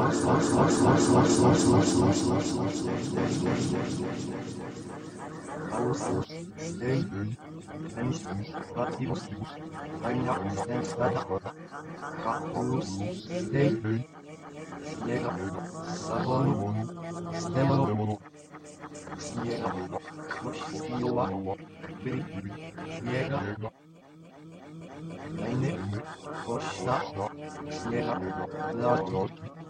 Snega, Snega, Snega, Snega,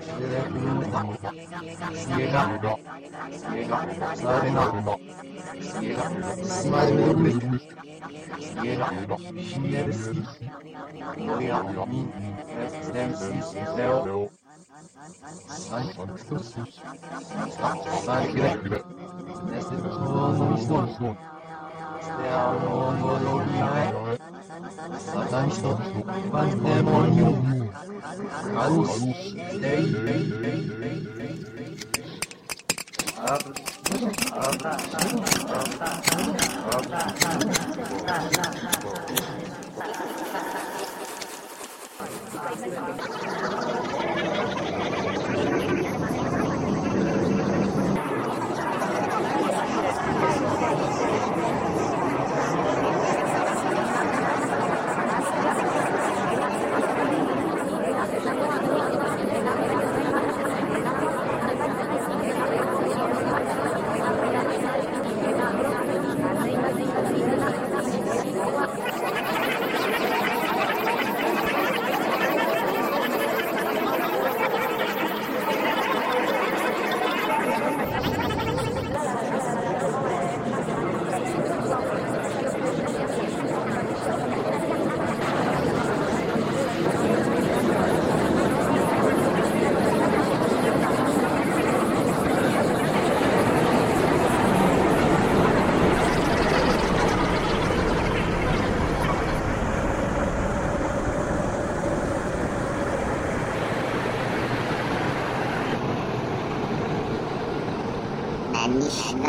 Yeah. Satańsko, pandemonium, chaos, stay, stay, stay, stay. Yeah.